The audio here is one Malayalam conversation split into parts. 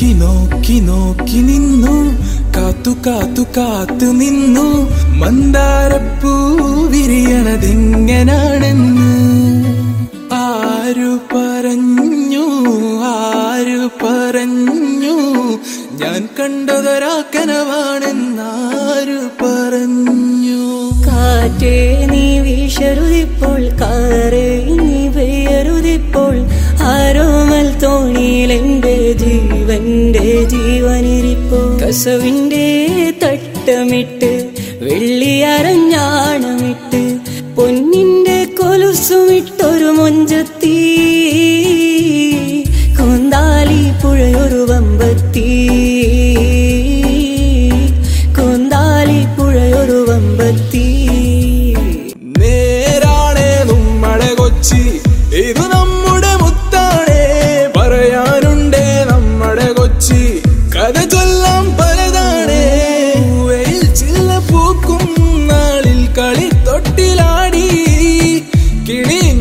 നോക്കി നോക്കി നോക്കി നിന്നു. കാത്തു കാത്തു കാത്തു നിന്നു. മന്ദാരപ്പൂ വിരിയണതെങ്ങനാണെന്ന്. ആരു പറഞ്ഞു ആരു പറഞ്ഞു. ഞാൻ കണ്ടതൊരാക്കനവാണെന്നാരു പറഞ്ഞു. കാറ്റേ നീ വീശരുതിപ്പോൾ കാറേ കസവിന്റെ തട്ടമിട്ട് വെള്ളി അരഞ്ഞാണമിട്ട് പൊന്നിന്റെ കൊലുസുമിട്ടൊരു മൊഞ്ചത്തി കൊന്താലി പുഴയൊരു വമ്പത്തി കൊന്താലി പുഴയൊരു വമ്പത്തി. നേരാണേ നമ്മളെ കൊച്ചി ഇത്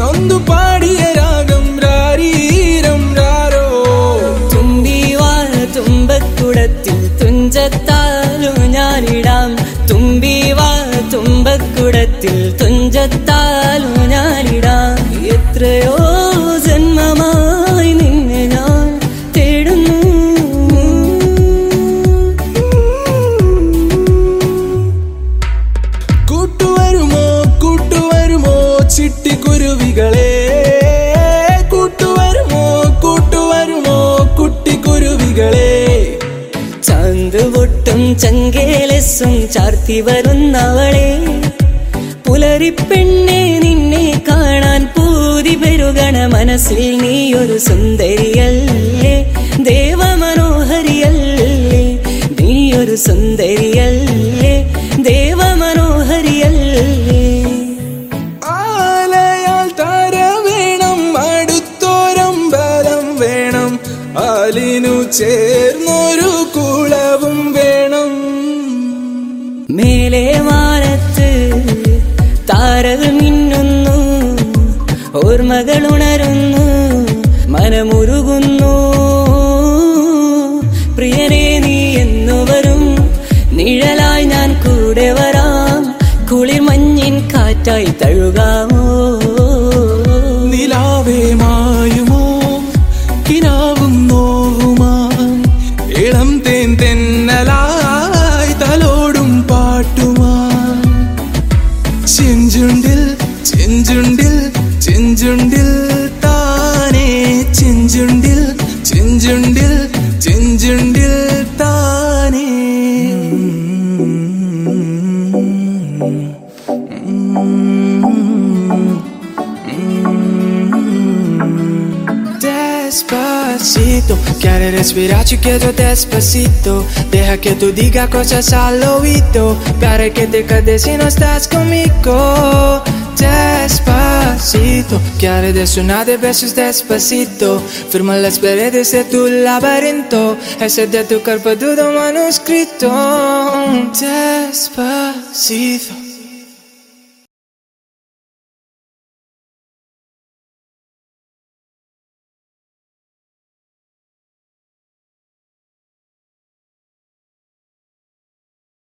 നൊന്തു പാടിയ രാഗം രാരീരം രാരോ തുമ്പി വാഴ തുമ്പക്കുടത്തിൽ തുഞ്ചത്താലു പൊട്ടും ചങ്കേലസും ചാർത്തി വരുന്നവളെ പുലരിപ്പെണ്ണെ നിന്നെ കാണാൻ പൂതി പെരുകണ മനസ്സിൽ നീ ഒരു സുന്ദരിയല്ലേ. ദേവമനോഹരിയല്ലേ നീ ഒരു സുന്ദരിയല്ലേ. ദേവമനോഹരിയല്ലേ. ആലയാൽ താര വേണം അടുത്തോരമ്പലം വേണം. ആലിനു ചേർന്നൊരു ഉണരുന്നു മനമുരുകുന്നു. പ്രിയനെ നീ എന്നു വരും നിഴലായി ഞാൻ കൂടെ വരാം. കുളിർ മഞ്ഞിൻ കാറ്റായി തഴുകാമോ? മായുമോ? തേൻ ചെഞ്ചുണ്ടിൽ ചെഞ്ചുണ്ടിൽ ചെഞ്ചുണ്ടിൽ Despacito, quiere respirar, ci chiedo despacito. Deja que tú diga cosas al oído. Para que te quedes si no estás conmigo. Despacito, quiere desonar de besos despacito. Firma las paredes de tu laberinto. Ese de tu cuerpo todo manuscrito. Despacito